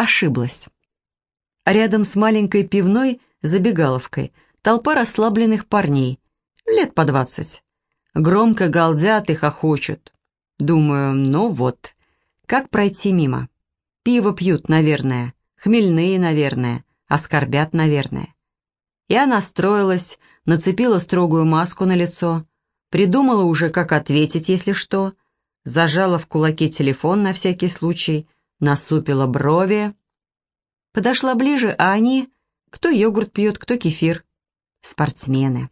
ошиблась. Рядом с маленькой пивной забегаловкой толпа расслабленных парней, лет по двадцать. Громко галдят и хохочут. Думаю, ну вот, как пройти мимо? Пиво пьют, наверное, хмельные, наверное, оскорбят, наверное. Я настроилась, нацепила строгую маску на лицо, придумала уже, как ответить, если что, зажала в кулаке телефон на всякий случай, насупила брови. Подошла ближе, а они... Кто йогурт пьет, кто кефир. Спортсмены.